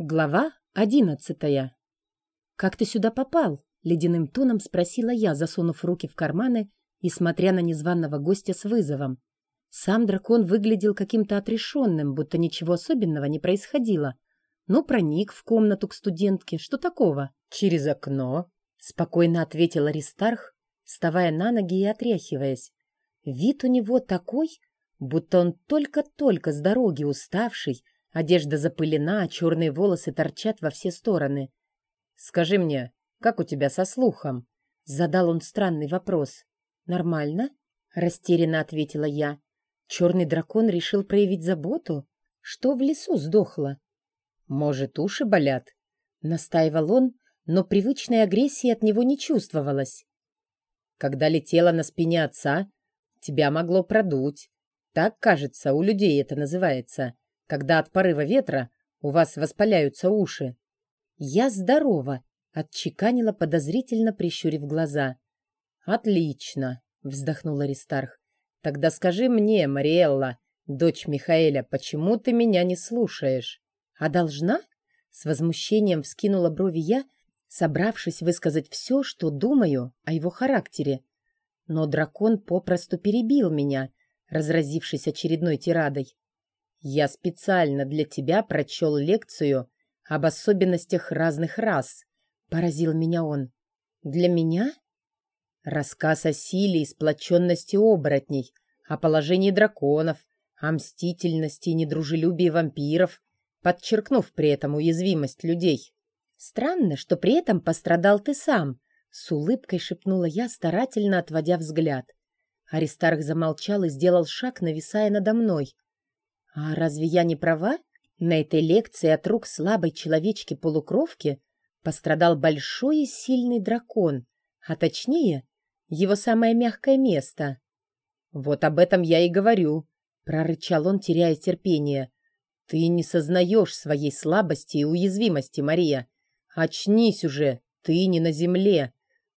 Глава одиннадцатая. «Как ты сюда попал?» — ледяным тоном спросила я, засунув руки в карманы и смотря на незваного гостя с вызовом. Сам дракон выглядел каким-то отрешенным, будто ничего особенного не происходило. Но проник в комнату к студентке. Что такого? «Через окно», — спокойно ответил Аристарх, вставая на ноги и отряхиваясь. Вид у него такой, будто он только-только с дороги уставший, Одежда запылена, а черные волосы торчат во все стороны. «Скажи мне, как у тебя со слухом?» Задал он странный вопрос. «Нормально?» — растерянно ответила я. «Черный дракон решил проявить заботу? Что в лесу сдохло?» «Может, уши болят?» — настаивал он, но привычной агрессии от него не чувствовалось. «Когда летела на спине отца, тебя могло продуть. Так, кажется, у людей это называется когда от порыва ветра у вас воспаляются уши. Я здорова, отчеканила подозрительно, прищурив глаза. Отлично, вздохнул Аристарх. Тогда скажи мне, Мариэлла, дочь Михаэля, почему ты меня не слушаешь? А должна? С возмущением вскинула брови я, собравшись высказать все, что думаю о его характере. Но дракон попросту перебил меня, разразившись очередной тирадой. Я специально для тебя прочел лекцию об особенностях разных рас. Поразил меня он. Для меня? Рассказ о силе и сплоченности оборотней, о положении драконов, о мстительности и недружелюбии вампиров, подчеркнув при этом уязвимость людей. Странно, что при этом пострадал ты сам, с улыбкой шепнула я, старательно отводя взгляд. Аристарх замолчал и сделал шаг, нависая надо мной. А разве я не права? На этой лекции от рук слабой человечки-полукровки пострадал большой и сильный дракон, а точнее, его самое мягкое место. «Вот об этом я и говорю», — прорычал он, теряя терпение. «Ты не сознаешь своей слабости и уязвимости, Мария. Очнись уже, ты не на земле.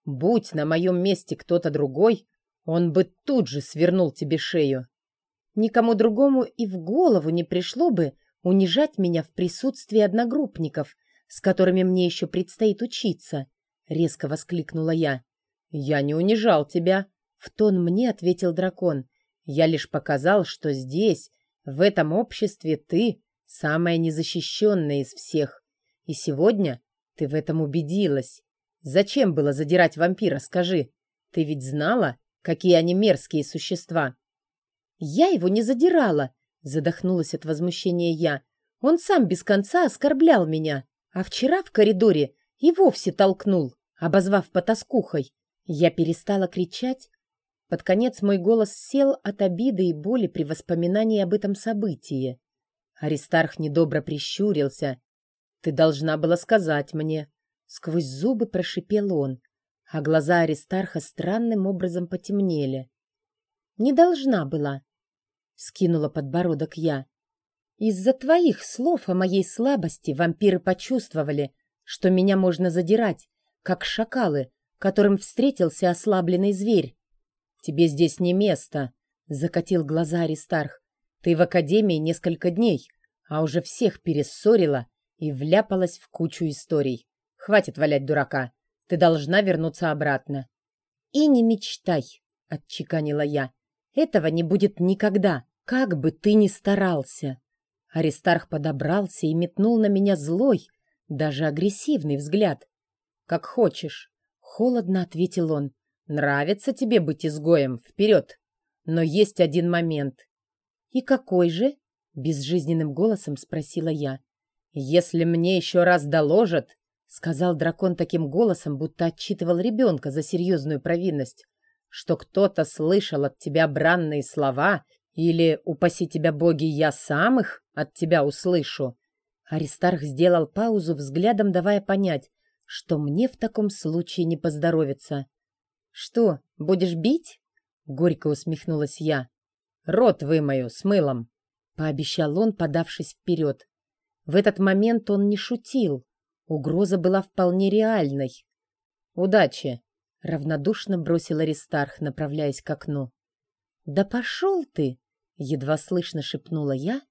Будь на моем месте кто-то другой, он бы тут же свернул тебе шею. Никому другому и в голову не пришло бы унижать меня в присутствии одногруппников, с которыми мне еще предстоит учиться, — резко воскликнула я. — Я не унижал тебя, — в тон мне ответил дракон. Я лишь показал, что здесь, в этом обществе, ты самая незащищенная из всех. И сегодня ты в этом убедилась. Зачем было задирать вампира, скажи? Ты ведь знала, какие они мерзкие существа. «Я его не задирала!» — задохнулась от возмущения я. «Он сам без конца оскорблял меня, а вчера в коридоре и вовсе толкнул, обозвав потаскухой. Я перестала кричать. Под конец мой голос сел от обиды и боли при воспоминании об этом событии. Аристарх недобро прищурился. «Ты должна была сказать мне». Сквозь зубы прошипел он, а глаза Аристарха странным образом потемнели. «Не должна была», Скинула подбородок я. Из-за твоих слов о моей слабости вампиры почувствовали, что меня можно задирать, как шакалы, которым встретился ослабленный зверь. Тебе здесь не место, закатил глаза Аристарх. Ты в академии несколько дней, а уже всех перессорила и вляпалась в кучу историй. Хватит валять дурака. Ты должна вернуться обратно. И не мечтай, отчеканила я. Этого не будет никогда. Как бы ты ни старался. Аристарх подобрался и метнул на меня злой, даже агрессивный взгляд. Как хочешь. Холодно ответил он. Нравится тебе быть изгоем? Вперед! Но есть один момент. И какой же? Безжизненным голосом спросила я. Если мне еще раз доложат, сказал дракон таким голосом, будто отчитывал ребенка за серьезную провинность, что кто-то слышал от тебя бранные слова или, упаси тебя боги, я сам их от тебя услышу?» Аристарх сделал паузу, взглядом давая понять, что мне в таком случае не поздоровится. «Что, будешь бить?» — горько усмехнулась я. «Рот вымою с мылом», — пообещал он, подавшись вперед. В этот момент он не шутил. Угроза была вполне реальной. «Удачи!» — равнодушно бросил Аристарх, направляясь к окну. «Да пошел ты!» — едва слышно шепнула я,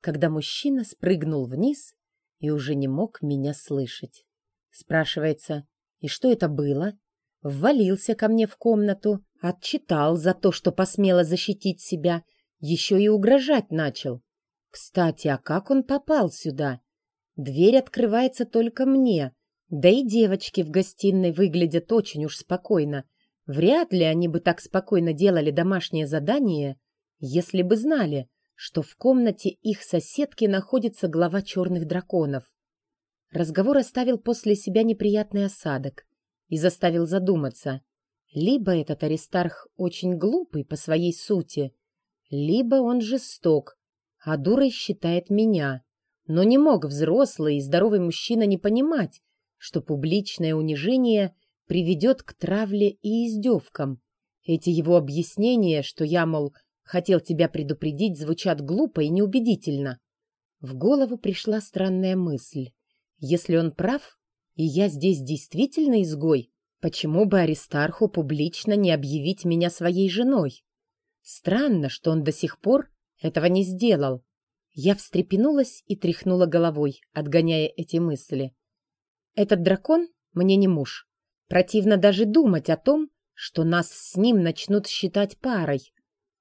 когда мужчина спрыгнул вниз и уже не мог меня слышать. Спрашивается, и что это было? Ввалился ко мне в комнату, отчитал за то, что посмела защитить себя, еще и угрожать начал. Кстати, а как он попал сюда? Дверь открывается только мне, да и девочки в гостиной выглядят очень уж спокойно. Вряд ли они бы так спокойно делали домашнее задание, если бы знали, что в комнате их соседки находится глава черных драконов. Разговор оставил после себя неприятный осадок и заставил задуматься. Либо этот Аристарх очень глупый по своей сути, либо он жесток, а дурой считает меня. Но не мог взрослый и здоровый мужчина не понимать, что публичное унижение приведет к травле и издевкам. Эти его объяснения, что я, мол, хотел тебя предупредить, звучат глупо и неубедительно. В голову пришла странная мысль. Если он прав, и я здесь действительно изгой, почему бы Аристарху публично не объявить меня своей женой? Странно, что он до сих пор этого не сделал. Я встрепенулась и тряхнула головой, отгоняя эти мысли. Этот дракон мне не муж. Противно даже думать о том, что нас с ним начнут считать парой.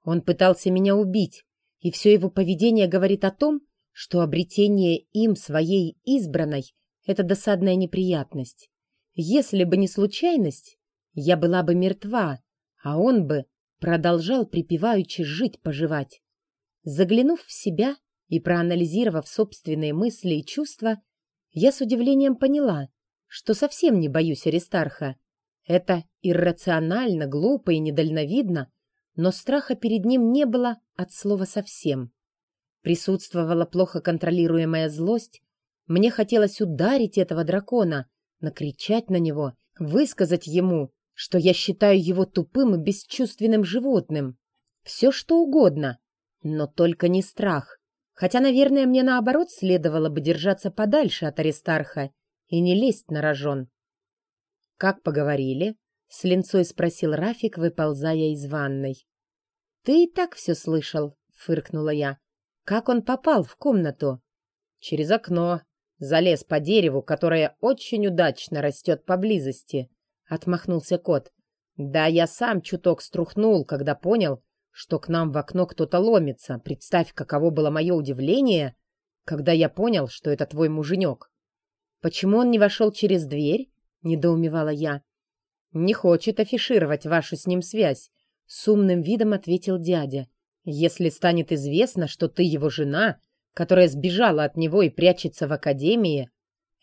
Он пытался меня убить, и все его поведение говорит о том, что обретение им своей избранной — это досадная неприятность. Если бы не случайность, я была бы мертва, а он бы продолжал припеваючи жить-поживать. Заглянув в себя и проанализировав собственные мысли и чувства, я с удивлением поняла, что совсем не боюсь Аристарха. Это иррационально, глупо и недальновидно, но страха перед ним не было от слова совсем. Присутствовала плохо контролируемая злость. Мне хотелось ударить этого дракона, накричать на него, высказать ему, что я считаю его тупым и бесчувственным животным. Все что угодно, но только не страх. Хотя, наверное, мне наоборот следовало бы держаться подальше от Аристарха и не лезть на рожон. «Как поговорили?» — с линцой спросил Рафик, выползая из ванной. «Ты и так все слышал», — фыркнула я. «Как он попал в комнату?» «Через окно. Залез по дереву, которое очень удачно растет поблизости», — отмахнулся кот. «Да я сам чуток струхнул, когда понял, что к нам в окно кто-то ломится. Представь, каково было мое удивление, когда я понял, что это твой муженек. Почему он не вошел через дверь? Недоумевала я. Не хочет афишировать вашу с ним связь. С умным видом ответил дядя. Если станет известно, что ты его жена, которая сбежала от него и прячется в академии,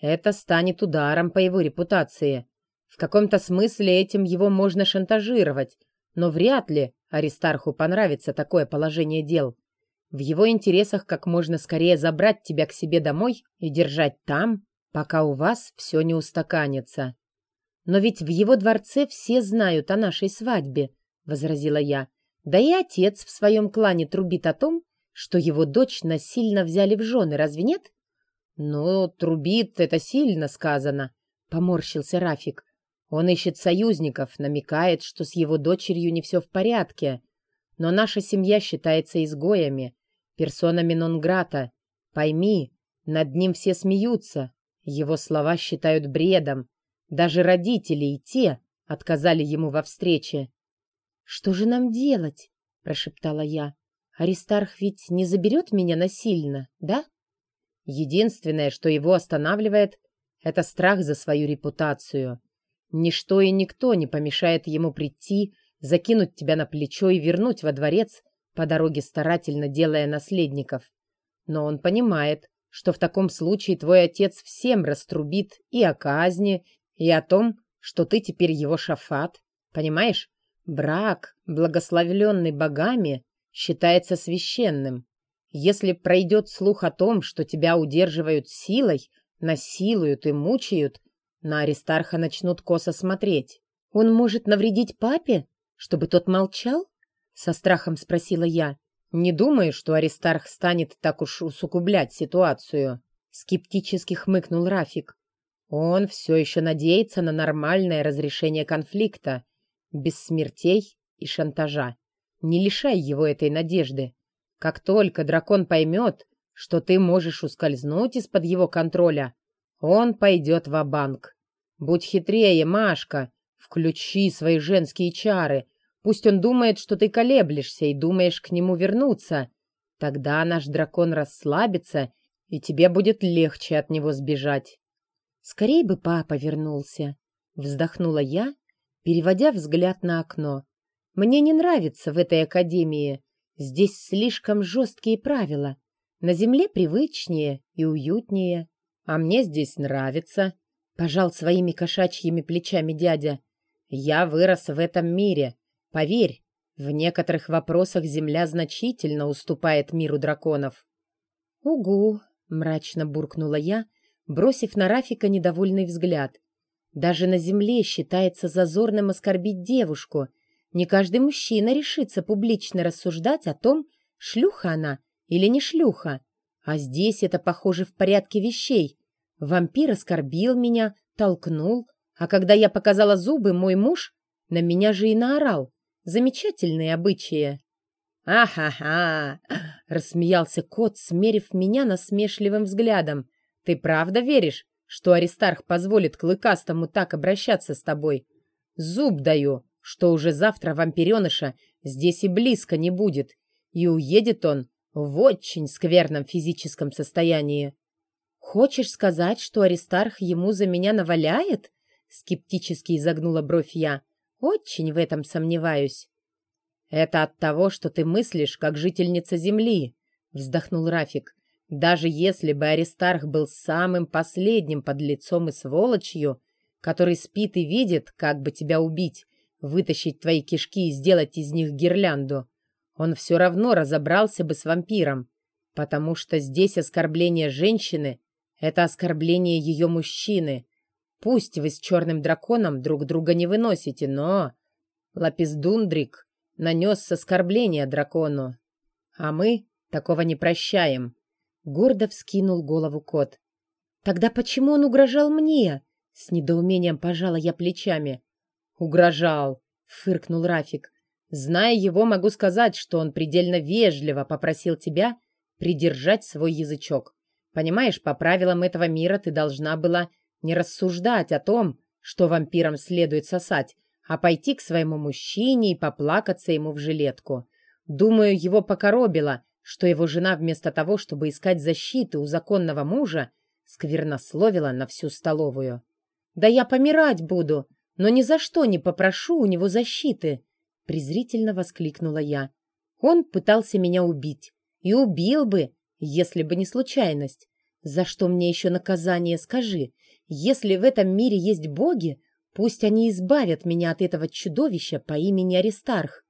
это станет ударом по его репутации. В каком-то смысле этим его можно шантажировать, но вряд ли Аристарху понравится такое положение дел. В его интересах как можно скорее забрать тебя к себе домой и держать там, пока у вас все не устаканится. Но ведь в его дворце все знают о нашей свадьбе, — возразила я. Да и отец в своем клане трубит о том, что его дочь насильно взяли в жены, разве нет? Ну, трубит, это сильно сказано, — поморщился Рафик. Он ищет союзников, намекает, что с его дочерью не все в порядке. Но наша семья считается изгоями, персонами нон-грата. Пойми, над ним все смеются. Его слова считают бредом. Даже родители и те отказали ему во встрече. «Что же нам делать?» — прошептала я. «Аристарх ведь не заберет меня насильно, да?» Единственное, что его останавливает, — это страх за свою репутацию. Ничто и никто не помешает ему прийти, закинуть тебя на плечо и вернуть во дворец, по дороге старательно делая наследников. Но он понимает, что в таком случае твой отец всем раструбит и о казни, и о том, что ты теперь его шафат. Понимаешь? Брак, благословленный богами, считается священным. Если пройдет слух о том, что тебя удерживают силой, насилуют и мучают, на Аристарха начнут косо смотреть. Он может навредить папе, чтобы тот молчал? Со страхом спросила я. Не думаю, что Аристарх станет так уж усугублять ситуацию. Скептически хмыкнул Рафик. Он все еще надеется на нормальное разрешение конфликта, без смертей и шантажа. Не лишай его этой надежды. Как только дракон поймет, что ты можешь ускользнуть из-под его контроля, он пойдет в банк Будь хитрее, Машка, включи свои женские чары. Пусть он думает, что ты колеблешься и думаешь к нему вернуться. Тогда наш дракон расслабится, и тебе будет легче от него сбежать. Скорей бы папа вернулся, вздохнула я, переводя взгляд на окно. Мне не нравится в этой академии. Здесь слишком жесткие правила. На земле привычнее и уютнее. А мне здесь нравится, пожал своими кошачьими плечами дядя. Я вырос в этом мире. Поверь, в некоторых вопросах земля значительно уступает миру драконов. Угу, мрачно буркнула я, бросив на Рафика недовольный взгляд. Даже на земле считается зазорным оскорбить девушку. Не каждый мужчина решится публично рассуждать о том, шлюха она или не шлюха. А здесь это, похоже, в порядке вещей. Вампир оскорбил меня, толкнул, а когда я показала зубы, мой муж на меня же и наорал. Замечательные обычаи. «Ахаха!» — рассмеялся кот, смерив меня насмешливым взглядом. «Ты правда веришь, что Аристарх позволит Клыкастому так обращаться с тобой? Зуб даю, что уже завтра вампиреныша здесь и близко не будет, и уедет он в очень скверном физическом состоянии. «Хочешь сказать, что Аристарх ему за меня наваляет?» Скептически изогнула бровь я. «Очень в этом сомневаюсь». «Это от того, что ты мыслишь, как жительница Земли», — вздохнул Рафик. «Даже если бы Аристарх был самым последним подлецом и сволочью, который спит и видит, как бы тебя убить, вытащить твои кишки и сделать из них гирлянду, он все равно разобрался бы с вампиром, потому что здесь оскорбление женщины это оскорбление ее мужчины. Пусть вы с черным драконом друг друга не выносите, но... Лаписдундрик нанес оскорбление дракону. А мы такого не прощаем. Гордо вскинул голову кот. Тогда почему он угрожал мне? С недоумением пожала я плечами. Угрожал, фыркнул Рафик. Зная его, могу сказать, что он предельно вежливо попросил тебя придержать свой язычок. Понимаешь, по правилам этого мира ты должна была не рассуждать о том, что вампирам следует сосать, а пойти к своему мужчине и поплакаться ему в жилетку. Думаю, его покоробило, что его жена вместо того, чтобы искать защиты у законного мужа, сквернословила на всю столовую. «Да я помирать буду, но ни за что не попрошу у него защиты!» презрительно воскликнула я. «Он пытался меня убить. И убил бы, если бы не случайность. За что мне еще наказание, скажи? Если в этом мире есть боги, пусть они избавят меня от этого чудовища по имени Аристарх.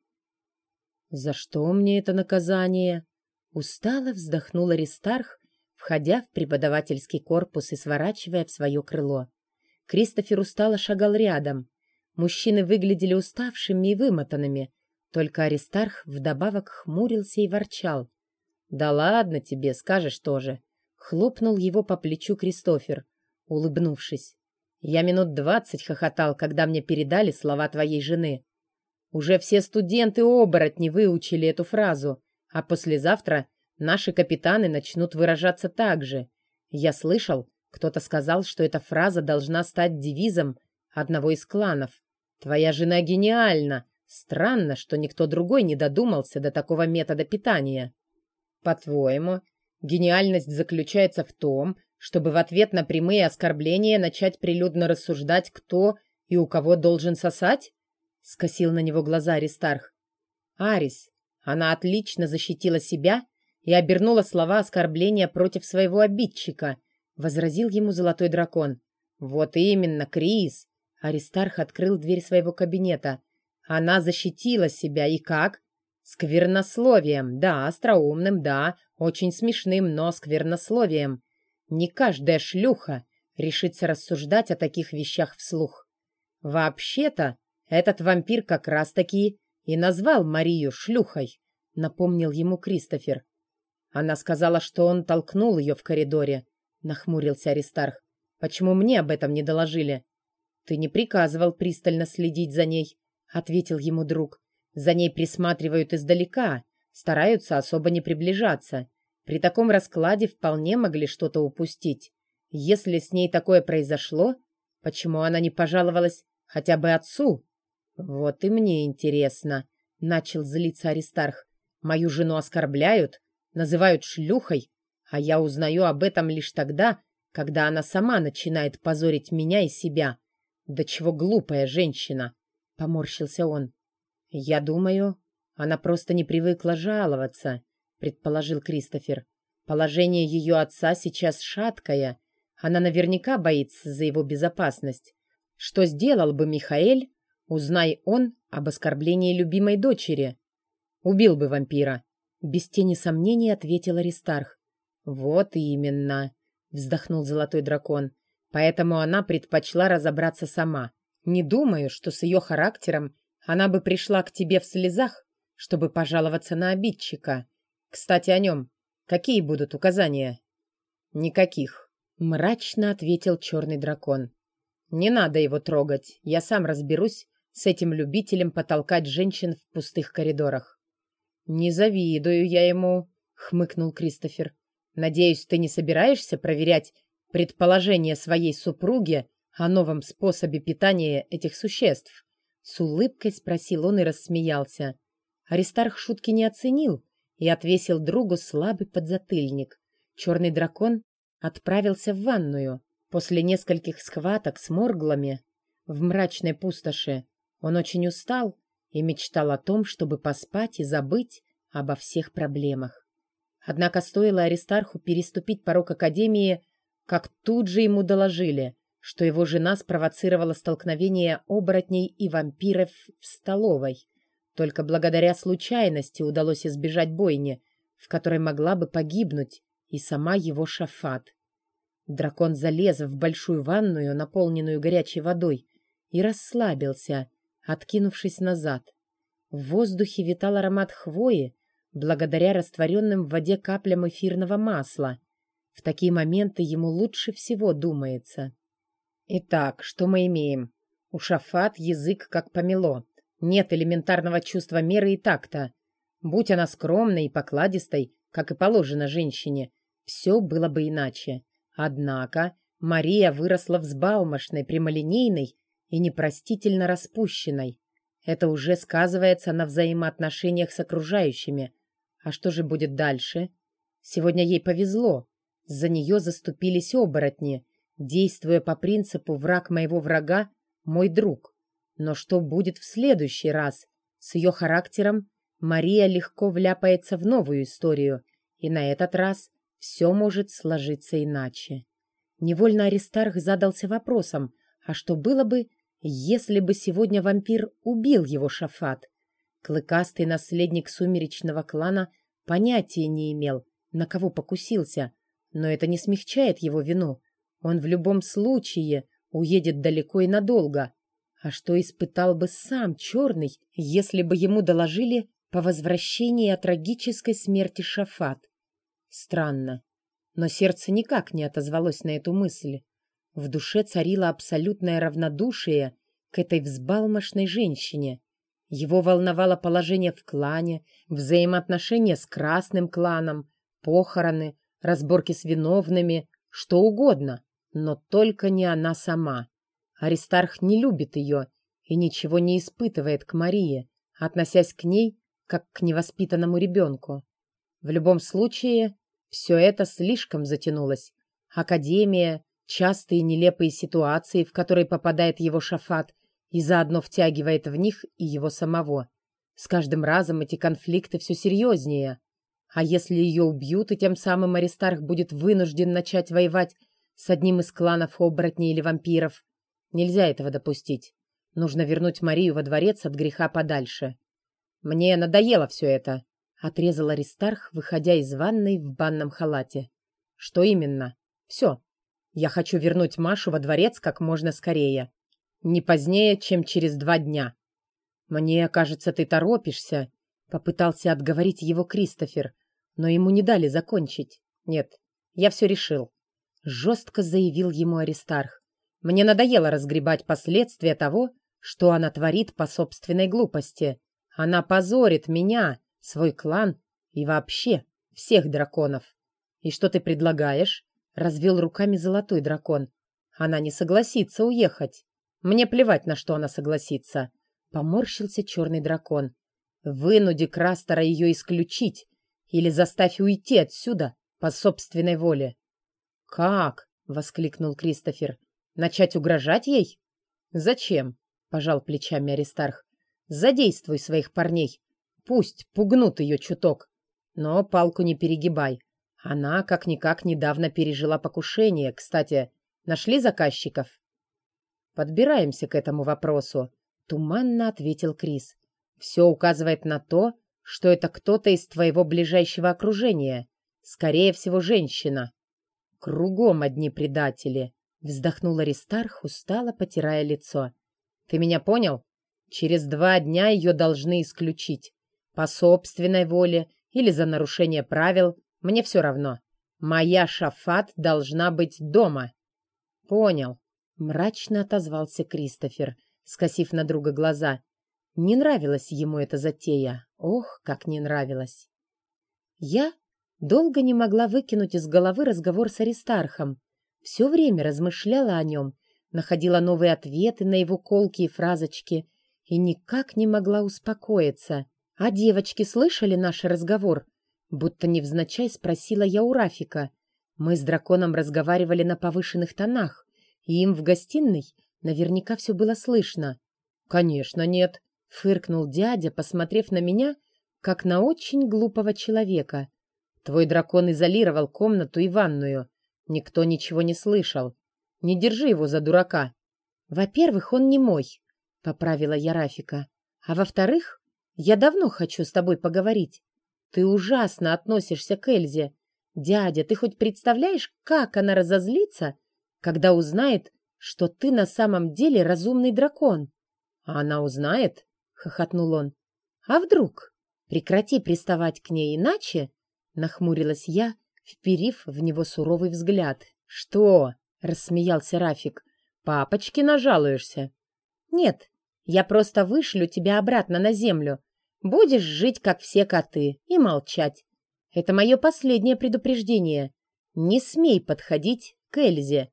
За что мне это наказание? Устало вздохнул Аристарх, входя в преподавательский корпус и сворачивая в свое крыло. Кристофер устало шагал рядом. Мужчины выглядели уставшими и вымотанными. Только Аристарх вдобавок хмурился и ворчал. «Да ладно тебе, скажешь тоже!» Хлопнул его по плечу Кристофер, улыбнувшись. «Я минут двадцать хохотал, когда мне передали слова твоей жены. Уже все студенты-оборотни выучили эту фразу, а послезавтра наши капитаны начнут выражаться так же. Я слышал, кто-то сказал, что эта фраза должна стать девизом одного из кланов. Твоя жена гениальна. Странно, что никто другой не додумался до такого метода питания». По-твоему, гениальность заключается в том, чтобы в ответ на прямые оскорбления начать прилюдно рассуждать, кто и у кого должен сосать? Скосил на него глаза Аристарх. Арис, она отлично защитила себя и обернула слова оскорбления против своего обидчика, возразил ему золотой дракон. Вот именно, Крис. Аристарх открыл дверь своего кабинета. Она защитила себя, и как? Сквернословием, да, остроумным, да, очень смешным, но сквернословием. Не каждая шлюха решится рассуждать о таких вещах вслух. Вообще-то, этот вампир как раз-таки и назвал Марию шлюхой, напомнил ему Кристофер. Она сказала, что он толкнул ее в коридоре, нахмурился Аристарх. Почему мне об этом не доложили? Ты не приказывал пристально следить за ней, ответил ему друг. За ней присматривают издалека, стараются особо не приближаться. При таком раскладе вполне могли что-то упустить. Если с ней такое произошло, почему она не пожаловалась хотя бы отцу? Вот и мне интересно, — начал злиться Аристарх. Мою жену оскорбляют, называют шлюхой, а я узнаю об этом лишь тогда, когда она сама начинает позорить меня и себя. Да чего глупая женщина, — поморщился он. Я думаю, она просто не привыкла жаловаться, — предположил Кристофер. Положение ее отца сейчас шаткое, она наверняка боится за его безопасность. Что сделал бы Михаэль, узнай он об оскорблении любимой дочери? Убил бы вампира. Без тени сомнений ответил Аристарх. Вот именно, вздохнул золотой дракон. Поэтому она предпочла разобраться сама. Не думаю, что с ее характером она бы пришла к тебе в слезах, чтобы пожаловаться на обидчика. Кстати, о нем. Какие будут указания? Никаких. Мрачно ответил черный дракон. «Не надо его трогать. Я сам разберусь с этим любителем потолкать женщин в пустых коридорах». «Не завидую я ему», — хмыкнул Кристофер. «Надеюсь, ты не собираешься проверять предположение своей супруги о новом способе питания этих существ?» С улыбкой спросил он и рассмеялся. Аристарх шутки не оценил и отвесил другу слабый подзатыльник. Черный дракон отправился в ванную. После нескольких схваток с морглами в мрачной пустоши он очень устал и мечтал о том, чтобы поспать и забыть обо всех проблемах. Однако стоило Аристарху переступить порог Академии, как тут же ему доложили, что его жена спровоцировала столкновение оборотней и вампиров в столовой. Только благодаря случайности удалось избежать бойни, в которой могла бы погибнуть и сама его Шафат. Дракон залез в большую ванную, наполненную горячей водой, и расслабился, откинувшись назад. В воздухе витал аромат хвои, благодаря растворенным в воде каплям эфирного масла. В такие моменты ему лучше всего думается. Итак, что мы имеем? У Шафат язык как помело. Нет элементарного чувства меры и такта. Будь она скромной и покладистой, как и положено женщине, все было бы иначе. Однако Мария выросла взбалмошной, прямолинейной и непростительно распущенной. Это уже сказывается на взаимоотношениях с окружающими. А что же будет дальше? Сегодня ей повезло. За нее заступились оборотни, действуя по принципу «враг моего врага – мой друг». Но что будет в следующий раз? С ее характером Мария легко вляпается в новую историю, и на этот раз все может сложиться иначе. Невольно Аристарх задался вопросом, а что было бы, если бы сегодня вампир убил его Шафат? Клыкастый наследник сумеречного клана понятия не имел, на кого покусился, но это не смягчает его вину. Он в любом случае уедет далеко и надолго. А что испытал бы сам Черный, если бы ему доложили по возвращении о трагической смерти Шафат? Странно. Но сердце никак не отозвалось на эту мысль. В душе царило абсолютное равнодушие к этой взбалмошной женщине. Его волновало положение в клане, взаимоотношения с красным кланом, похороны, разборки с виновными, что угодно, но только не она сама. Аристарх не любит ее и ничего не испытывает к Марии, относясь к ней как к невоспитанному ребенку. В любом случае, все это слишком затянулось. Академия, частые нелепые ситуации, в которые попадает его шафат, и заодно втягивает в них и его самого. С каждым разом эти конфликты все серьезнее. А если ее убьют, и тем самым Аристарх будет вынужден начать воевать с одним из кланов оборотней или вампиров? Нельзя этого допустить. Нужно вернуть Марию во дворец от греха подальше. Мне надоело все это. Отрезал Аристарх, выходя из ванной в банном халате. Что именно? Все. Я хочу вернуть Машу во дворец как можно скорее. Не позднее, чем через два дня. Мне кажется, ты торопишься. Попытался отговорить его Кристофер, но ему не дали закончить. Нет, я все решил. Жестко заявил ему Аристарх. Мне надоело разгребать последствия того, что она творит по собственной глупости. Она позорит меня, свой клан и вообще всех драконов. «И что ты предлагаешь?» — развел руками золотой дракон. «Она не согласится уехать. Мне плевать, на что она согласится». Поморщился черный дракон. «Вынуди Крастера ее исключить или заставь уйти отсюда по собственной воле». «Как?» — воскликнул Кристофер. «Начать угрожать ей?» «Зачем?» — пожал плечами Аристарх. «Задействуй своих парней. Пусть пугнут ее чуток. Но палку не перегибай. Она, как-никак, недавно пережила покушение. Кстати, нашли заказчиков?» «Подбираемся к этому вопросу», — туманно ответил Крис. «Все указывает на то, что это кто-то из твоего ближайшего окружения. Скорее всего, женщина». «Кругом одни предатели», — вздохнул Аристарх, устало потирая лицо. «Ты меня понял? Через два дня ее должны исключить. По собственной воле или за нарушение правил, мне все равно. Моя Шафат должна быть дома. Понял. Мрачно отозвался Кристофер, скосив на друга глаза. Не нравилась ему эта затея. Ох, как не нравилась. Я долго не могла выкинуть из головы разговор с Аристархом. Все время размышляла о нем, находила новые ответы на его колки и фразочки и никак не могла успокоиться. А девочки слышали наш разговор? Будто невзначай спросила я у Рафика. Мы с драконом разговаривали на повышенных тонах, и им в гостиной наверняка все было слышно. «Конечно нет», — фыркнул дядя, посмотрев на меня, как на очень глупого человека. «Твой дракон изолировал комнату и ванную. Никто ничего не слышал. Не держи его за дурака». «Во-первых, он не мой», — поправила я Рафика. «А во-вторых, я давно хочу с тобой поговорить. Ты ужасно относишься к Эльзе. Дядя, ты хоть представляешь, как она разозлится, когда узнает, что ты на самом деле разумный дракон? А она узнает? хохотнул он. А вдруг? Прекрати приставать к ней, иначе, нахмурилась я, вперив в него суровый взгляд. Что? рассмеялся Рафик. Папочке нажалуешься? Нет, я просто вышлю тебя обратно на землю. Будешь жить, как все коты, и молчать. Это мое последнее предупреждение. Не смей подходить к Эльзе.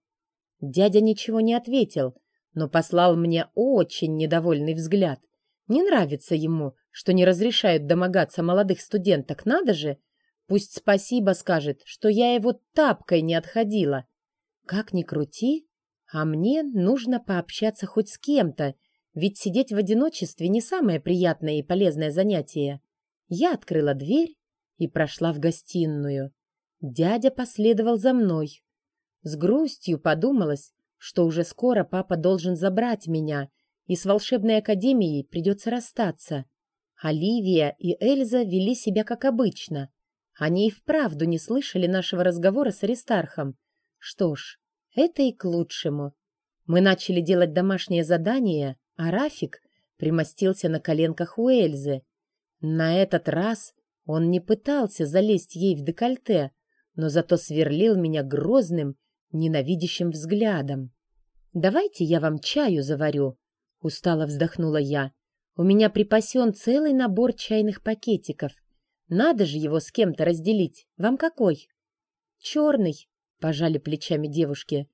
Дядя ничего не ответил, но послал мне очень недовольный взгляд. Не нравится ему, что не разрешают домогаться молодых студенток, надо же. Пусть спасибо скажет, что я его тапкой не отходила. Как ни крути, а мне нужно пообщаться хоть с кем-то, ведь сидеть в одиночестве не самое приятное и полезное занятие. Я открыла дверь и прошла в гостиную. Дядя последовал за мной. С грустью подумалось, что уже скоро папа должен забрать меня, и с волшебной академией придется расстаться. Оливия и Эльза вели себя как обычно. Они и вправду не слышали нашего разговора с Аристархом. Что ж, это и к лучшему. Мы начали делать домашнее задание, а Рафик примостился на коленках у Эльзы. На этот раз он не пытался залезть ей в декольте, но зато сверлил меня грозным, ненавидящим взглядом. «Давайте я вам чаю заварю», — устало вздохнула я. «У меня припасен целый набор чайных пакетиков. Надо же его с кем-то разделить. Вам какой?» «Черный», — пожали плечами девушки.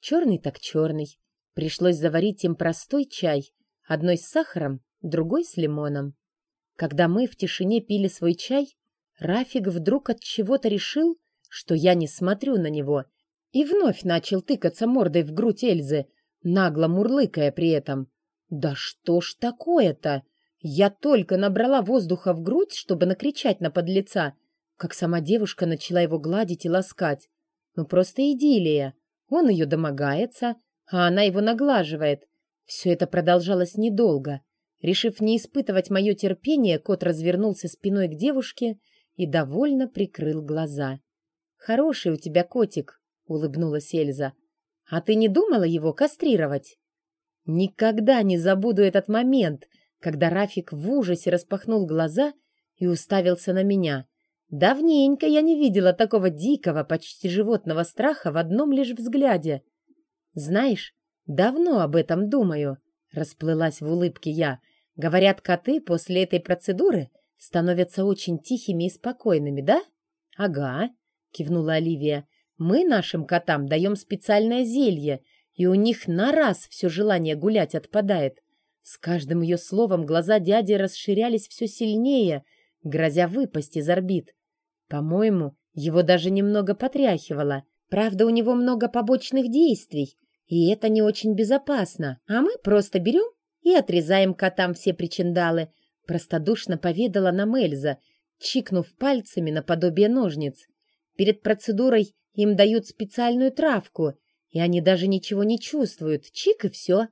«Черный так черный. Пришлось заварить им простой чай, одной с сахаром, другой с лимоном. Когда мы в тишине пили свой чай, Рафик вдруг от чего-то решил, что я не смотрю на него, и вновь начал тыкаться мордой в грудь Эльзы, нагло мурлыкая при этом. «Да что ж такое-то? Я только набрала воздуха в грудь, чтобы накричать на подлеца, как сама девушка начала его гладить и ласкать. Ну, просто идиллия. Он ее домогается, а она его наглаживает. Все это продолжалось недолго. Решив не испытывать мое терпение, кот развернулся спиной к девушке и довольно прикрыл глаза. «Хороший у тебя котик», — улыбнулась Эльза. «А ты не думала его кастрировать?» Никогда не забуду этот момент, когда Рафик в ужасе распахнул глаза и уставился на меня. Давненько я не видела такого дикого, почти животного страха в одном лишь взгляде. «Знаешь, давно об этом думаю», — расплылась в улыбке я. «Говорят, коты после этой процедуры становятся очень тихими и спокойными, да?» «Ага», — кивнула Оливия. «Мы нашим котам даем специальное зелье, и у них на раз все желание гулять отпадает. С каждым ее словом глаза дяди расширялись все сильнее, грозя выпасть из орбит. По-моему, его даже немного потряхивало. Правда, у него много побочных действий, и это не очень безопасно. А мы просто берем и отрезаем котам все причиндалы, простодушно поведала нам Эльза, чикнув пальцами наподобие ножниц. Перед процедурой им дают специальную травку, и они даже ничего не чувствуют. Чик и все.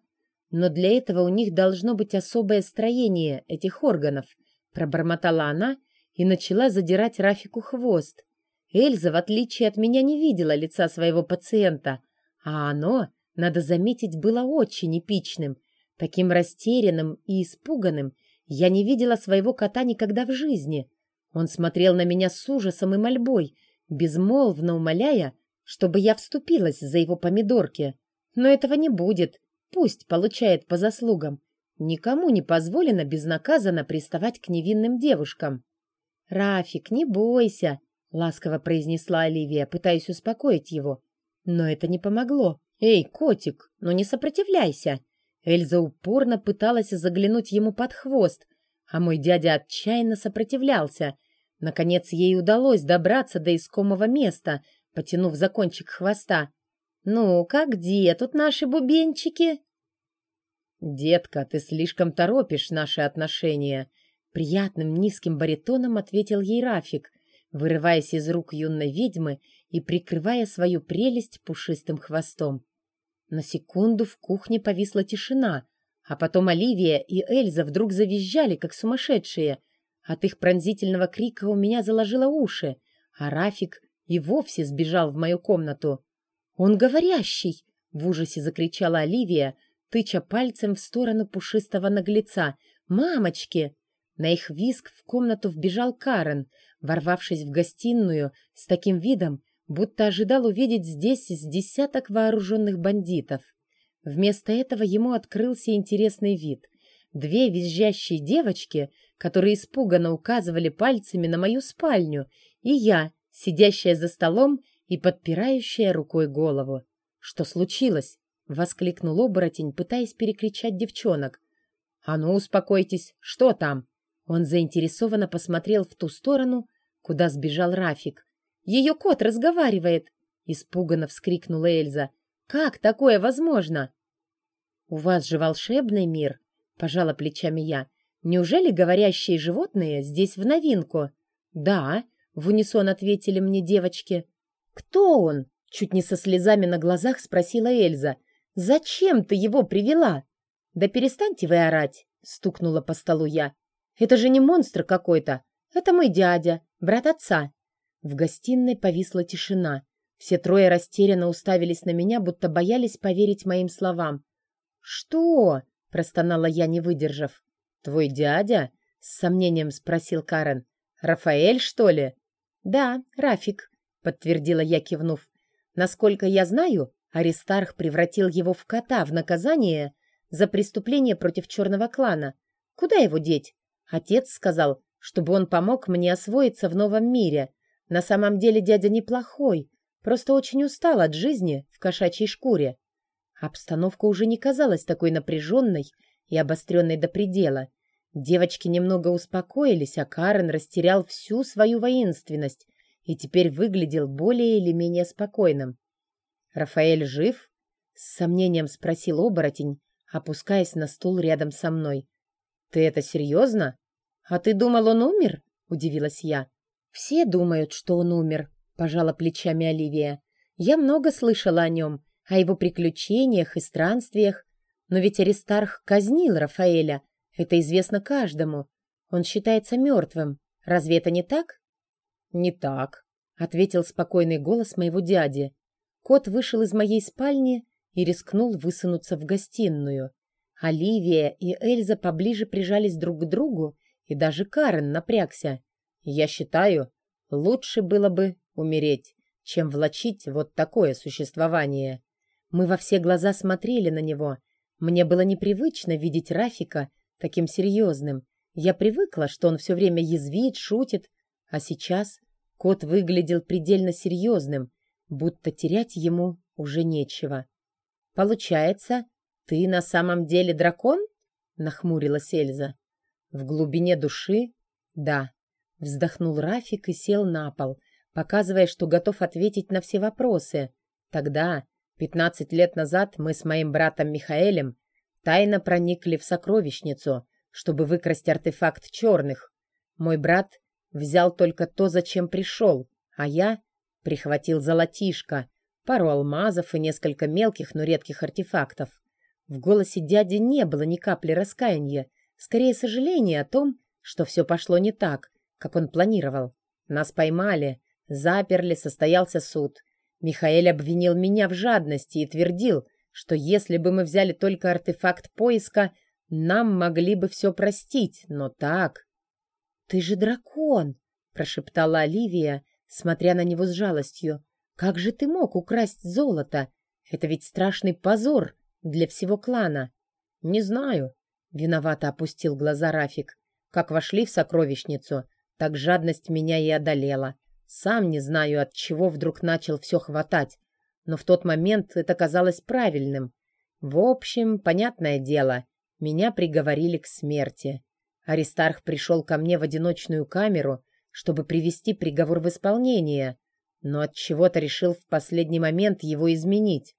Но для этого у них должно быть особое строение этих органов, пробормотала она и начала задирать Рафику хвост. Эльза, в отличие от меня, не видела лица своего пациента, а оно, надо заметить, было очень эпичным, таким растерянным и испуганным. Я не видела своего кота никогда в жизни. Он смотрел на меня с ужасом и мольбой, безмолвно умоляя, чтобы я вступилась за его помидорки. Но этого не будет. Пусть получает по заслугам. Никому не позволено безнаказанно приставать к невинным девушкам. «Рафик, не бойся», — ласково произнесла Оливия, пытаясь успокоить его. Но это не помогло. «Эй, котик, ну не сопротивляйся!» Эльза упорно пыталась заглянуть ему под хвост, а мой дядя отчаянно сопротивлялся. Наконец ей удалось добраться до искомого места, потянув за кончик хвоста. «Ну-ка, где тут наши бубенчики?» «Детка, ты слишком торопишь наши отношения», — приятным низким баритоном ответил ей Рафик, вырываясь из рук юной ведьмы и прикрывая свою прелесть пушистым хвостом. На секунду в кухне повисла тишина, а потом Оливия и Эльза вдруг завизжали, как сумасшедшие. От их пронзительного крика у меня заложило уши, а Рафик и вовсе сбежал в мою комнату. «Он говорящий!» — в ужасе закричала Оливия, тыча пальцем в сторону пушистого наглеца. «Мамочки!» На их виск в комнату вбежал Карен, ворвавшись в гостиную с таким видом, будто ожидал увидеть здесь с десяток вооруженных бандитов. Вместо этого ему открылся интересный вид. Две визжащие девочки, которые испуганно указывали пальцами на мою спальню, и я, сидящая за столом и подпирающая рукой голову. «Что случилось?» — воскликнул оборотень, пытаясь перекричать девчонок. «А ну, успокойтесь, что там?» Он заинтересованно посмотрел в ту сторону, куда сбежал Рафик. «Ее кот разговаривает!» — испуганно вскрикнула Эльза. «Как такое возможно?» «У вас же волшебный мир!» — пожала плечами я. «Неужели говорящие животные здесь в новинку?» «Да», — в унисон ответили мне девочки. «Кто он?» — чуть не со слезами на глазах спросила Эльза. «Зачем ты его привела?» «Да перестаньте вы орать!» — стукнула по столу я. «Это же не монстр какой-то. Это мой дядя, брат отца». В гостиной повисла тишина. Все трое растерянно уставились на меня, будто боялись поверить моим словам. «Что?» — простонала я, не выдержав. «Твой дядя?» — с сомнением спросил Карен. «Рафаэль, что ли?» «Да, Рафик», — подтвердила я, кивнув. «Насколько я знаю, Аристарх превратил его в кота в наказание за преступление против черного клана. Куда его деть? Отец сказал, чтобы он помог мне освоиться в новом мире. На самом деле дядя неплохой, просто очень устал от жизни в кошачьей шкуре. Обстановка уже не казалась такой напряженной и обостренной до предела. Девочки немного успокоились, а Карен растерял всю свою воинственность и теперь выглядел более или менее спокойным. «Рафаэль жив?» — с сомнением спросил оборотень, опускаясь на стул рядом со мной. «Ты это серьезно? А ты думал, он умер?» — удивилась я. «Все думают, что он умер», — пожала плечами Оливия. «Я много слышала о нем, о его приключениях и странствиях. Но ведь Аристарх казнил Рафаэля, это известно каждому. Он считается мертвым. Разве это не так? Не так, ответил спокойный голос моего дяди. Кот вышел из моей спальни и рискнул высунуться в гостиную. Оливия и Эльза поближе прижались друг к другу, и даже Карен напрягся. Я считаю, лучше было бы умереть, чем влачить вот такое существование. Мы во все глаза смотрели на него. Мне было непривычно видеть Рафика таким серьезным. Я привыкла, что он все время язвит, шутит, а сейчас Кот выглядел предельно серьезным, будто терять ему уже нечего. «Получается, ты на самом деле дракон?» — нахмурилась Эльза. «В глубине души? Да». Вздохнул Рафик и сел на пол, показывая, что готов ответить на все вопросы. Тогда, пятнадцать лет назад, мы с моим братом Михаэлем тайно проникли в сокровищницу, чтобы выкрасть артефакт черных. Мой брат взял только то, зачем пришел, а я прихватил золотишко, пару алмазов и несколько мелких, но редких артефактов. В голосе дяди не было ни капли раскаяния, скорее сожаления о том, что все пошло не так, как он планировал. Нас поймали, заперли, состоялся суд. Михаэль обвинил меня в жадности и твердил, что если бы мы взяли только артефакт поиска, нам могли бы все простить, но так... «Ты же дракон!» — прошептала Оливия, смотря на него с жалостью. «Как же ты мог украсть золото? Это ведь страшный позор для всего клана». «Не знаю», — виновато опустил глаза Рафик. «Как вошли в сокровищницу, так жадность меня и одолела. Сам не знаю, от чего вдруг начал все хватать, но в тот момент это казалось правильным. В общем, понятное дело, меня приговорили к смерти. Аристарх пришел ко мне в одиночную камеру, чтобы привести приговор в исполнение, но от чего-то решил в последний момент его изменить.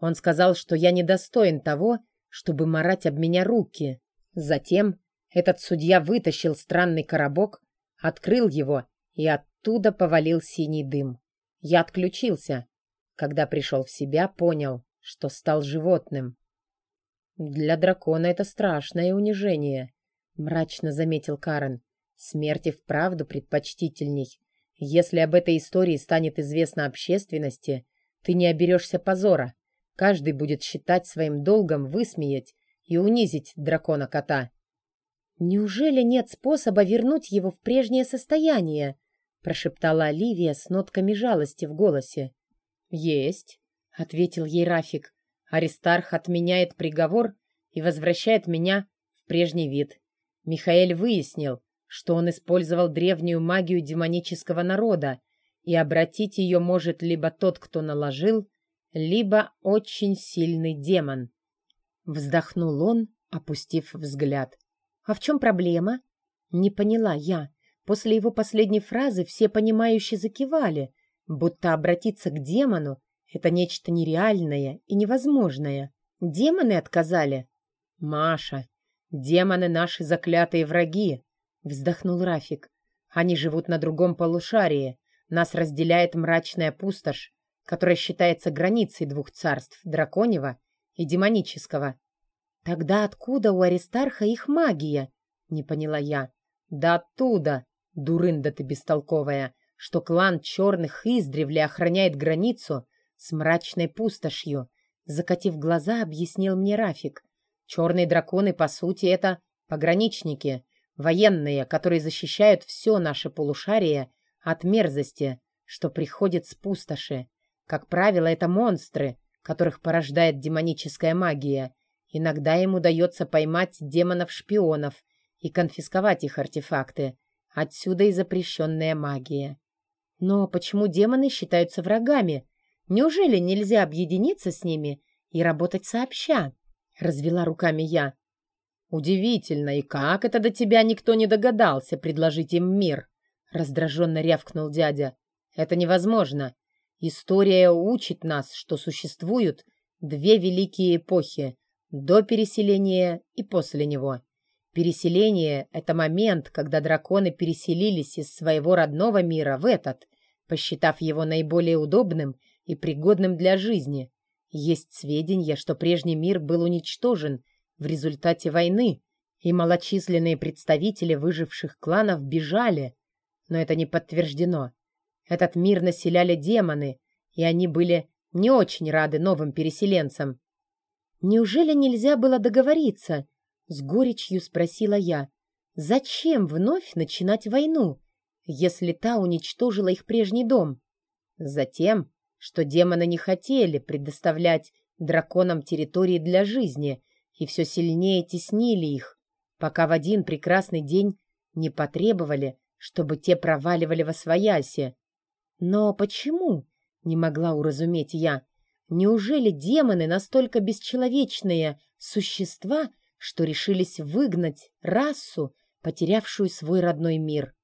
Он сказал, что я недостоин того, чтобы марать об меня руки. Затем этот судья вытащил странный коробок, открыл его, и оттуда повалил синий дым. Я отключился. Когда пришел в себя, понял, что стал животным. Для дракона это страшное унижение, мрачно заметил Карен. Смерть и вправду предпочтительней. Если об этой истории станет известно общественности, ты не оберешься позора. Каждый будет считать своим долгом высмеять и унизить дракона-кота. «Неужели нет способа вернуть его в прежнее состояние?» прошептала Оливия с нотками жалости в голосе. «Есть», — ответил ей Рафик. «Аристарх отменяет приговор и возвращает меня в прежний вид. Михаэль выяснил, что он использовал древнюю магию демонического народа, и обратить ее может либо тот, кто наложил, либо очень сильный демон». Вздохнул он, опустив взгляд. «А в чем проблема?» Не поняла я. После его последней фразы все понимающие закивали, будто обратиться к демону — это нечто нереальное и невозможное. Демоны отказали. «Маша, демоны — наши заклятые враги», — вздохнул Рафик. «Они живут на другом полушарии. Нас разделяет мрачная пустошь, которая считается границей двух царств — драконьего и демонического. «Тогда откуда у Аристарха их магия?» — не поняла я. «Да оттуда, дурында ты бестолковая, что клан черных издревле охраняет границу с мрачной пустошью», — закатив глаза, объяснил мне Рафик. «Черные драконы, по сути, это пограничники, военные, которые защищают все наше полушарие от мерзости, что приходит с пустоши. Как правило, это монстры, которых порождает демоническая магия» Иногда им удается поймать демонов-шпионов и конфисковать их артефакты. Отсюда и запрещенная магия. Но почему демоны считаются врагами? Неужели нельзя объединиться с ними и работать сообща? Развела руками я. Удивительно, и как это до тебя никто не догадался предложить им мир? Раздраженно рявкнул дядя. Это невозможно. История учит нас, что существуют две великие эпохи до переселения и после него. Переселение — это момент, когда драконы переселились из своего родного мира в этот, посчитав его наиболее удобным и пригодным для жизни. Есть сведения, что прежний мир был уничтожен в результате войны, и малочисленные представители выживших кланов бежали, но это не подтверждено. Этот мир населяли демоны, и они были не очень рады новым переселенцам, Неужели нельзя было договориться? С горечью спросила я. Зачем вновь начинать войну, если та уничтожила их прежний дом? Затем, что демоны не хотели предоставлять драконам территории для жизни и все сильнее теснили их, пока в один прекрасный день не потребовали, чтобы те проваливали во свояси. Но почему? Не могла уразуметь я. Неужели демоны настолько бесчеловечные существа, что решились выгнать расу, потерявшую свой родной мир?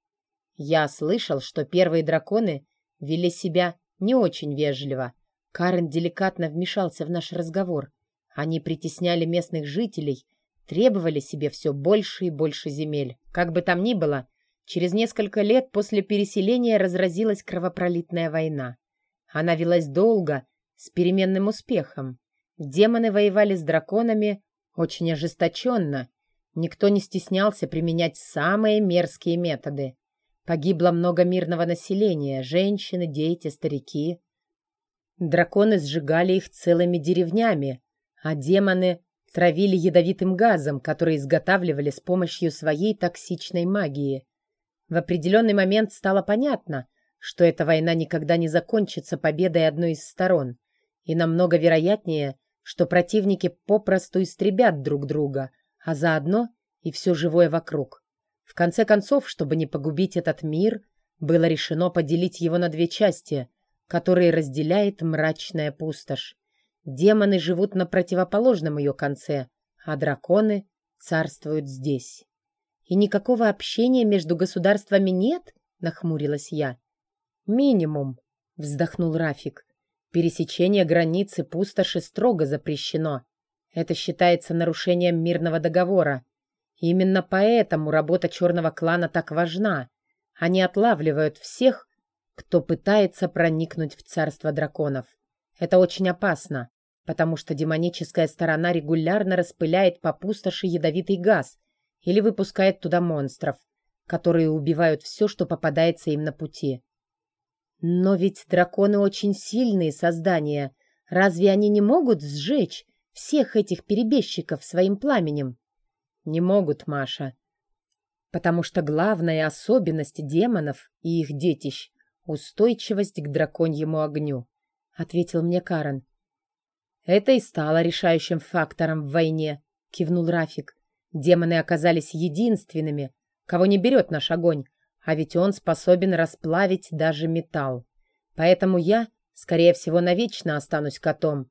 Я слышал, что первые драконы вели себя не очень вежливо. Карен деликатно вмешался в наш разговор. Они притесняли местных жителей, требовали себе все больше и больше земель. Как бы там ни было, через несколько лет после переселения разразилась кровопролитная война. Она велась долго, с переменным успехом. Демоны воевали с драконами очень ожесточенно. Никто не стеснялся применять самые мерзкие методы. Погибло много мирного населения, женщины, дети, старики. Драконы сжигали их целыми деревнями, а демоны травили ядовитым газом, который изготавливали с помощью своей токсичной магии. В определенный момент стало понятно, что эта война никогда не закончится победой одной из сторон, и намного вероятнее, что противники попросту истребят друг друга, а заодно и все живое вокруг. В конце концов, чтобы не погубить этот мир, было решено поделить его на две части — который разделяет мрачная пустошь. Демоны живут на противоположном ее конце, а драконы царствуют здесь. «И никакого общения между государствами нет?» — нахмурилась я. «Минимум», — вздохнул Рафик. «Пересечение границы пустоши строго запрещено. Это считается нарушением мирного договора. Именно поэтому работа черного клана так важна. Они отлавливают всех, кто пытается проникнуть в царство драконов. Это очень опасно, потому что демоническая сторона регулярно распыляет по пустоши ядовитый газ или выпускает туда монстров, которые убивают все, что попадается им на пути. Но ведь драконы очень сильные создания. Разве они не могут сжечь всех этих перебежчиков своим пламенем? Не могут, Маша. Потому что главная особенность демонов и их детищ устойчивость к драконьему огню», — ответил мне Карен. «Это и стало решающим фактором в войне», — кивнул Рафик. «Демоны оказались единственными, кого не берет наш огонь, а ведь он способен расплавить даже металл. Поэтому я, скорее всего, навечно останусь котом.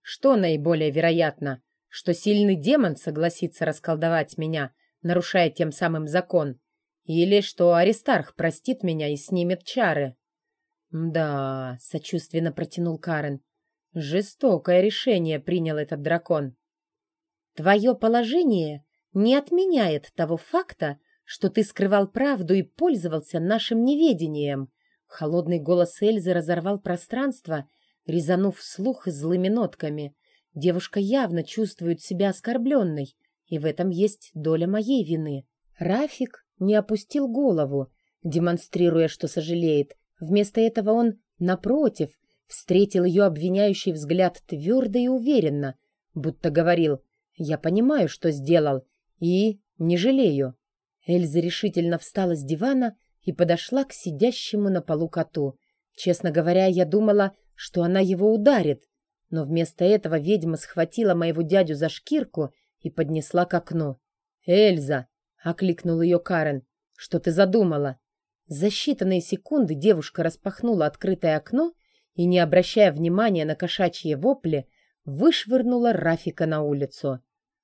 Что наиболее вероятно, что сильный демон согласится расколдовать меня, нарушая тем самым закон, или что Аристарх простит меня и снимет чары. Да, сочувственно протянул Карен. Жестокое решение принял этот дракон. Твое положение не отменяет того факта, что ты скрывал правду и пользовался нашим неведением. Холодный голос Эльзы разорвал пространство, резанув слух злыми нотками. Девушка явно чувствует себя оскорбленной, и в этом есть доля моей вины. Рафик не опустил голову, демонстрируя, что сожалеет. Вместо этого он, напротив, встретил ее обвиняющий взгляд твердо и уверенно, будто говорил «Я понимаю, что сделал, и не жалею». Эльза решительно встала с дивана и подошла к сидящему на полу коту. Честно говоря, я думала, что она его ударит, но вместо этого ведьма схватила моего дядю за шкирку и поднесла к окну. «Эльза!» — окликнул ее Карен. «Что ты задумала?» За считанные секунды девушка распахнула открытое окно и, не обращая внимания на кошачьи вопли, вышвырнула Рафика на улицу.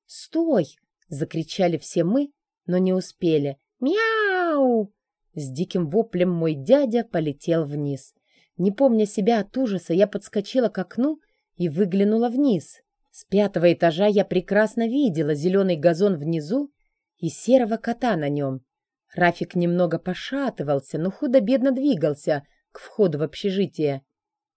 «Стой!» — закричали все мы, но не успели. «Мяу!» С диким воплем мой дядя полетел вниз. Не помня себя от ужаса, я подскочила к окну и выглянула вниз. С пятого этажа я прекрасно видела зеленый газон внизу и серого кота на нем. Рафик немного пошатывался, но худо-бедно двигался к входу в общежитие.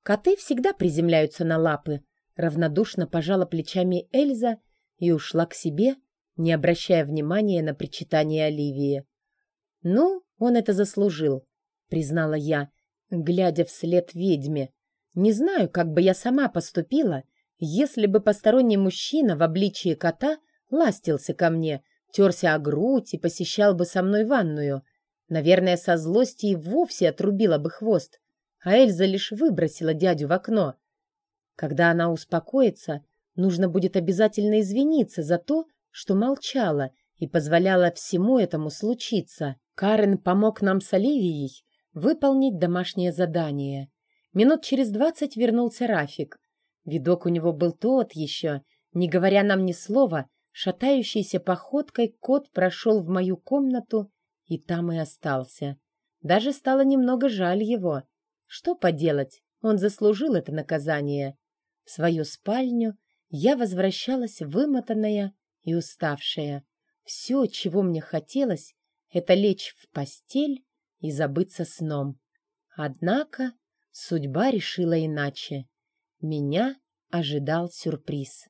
Коты всегда приземляются на лапы. Равнодушно пожала плечами Эльза и ушла к себе, не обращая внимания на причитание Оливии. «Ну, он это заслужил», — признала я, глядя вслед ведьме. «Не знаю, как бы я сама поступила, если бы посторонний мужчина в обличии кота ластился ко мне, терся о грудь и посещал бы со мной ванную. Наверное, со злости и вовсе отрубила бы хвост, а Эльза лишь выбросила дядю в окно. Когда она успокоится, нужно будет обязательно извиниться за то, что молчала и позволяла всему этому случиться. Карен помог нам с Оливией выполнить домашнее задание. Минут через двадцать вернулся Рафик. Видок у него был тот еще. Не говоря нам ни слова, шатающейся походкой кот прошел в мою комнату и там и остался. Даже стало немного жаль его. Что поделать, он заслужил это наказание. В свою спальню я возвращалась вымотанная и уставшая. Все, чего мне хотелось, это лечь в постель и забыться сном. Однако судьба решила иначе. Меня ожидал сюрприз.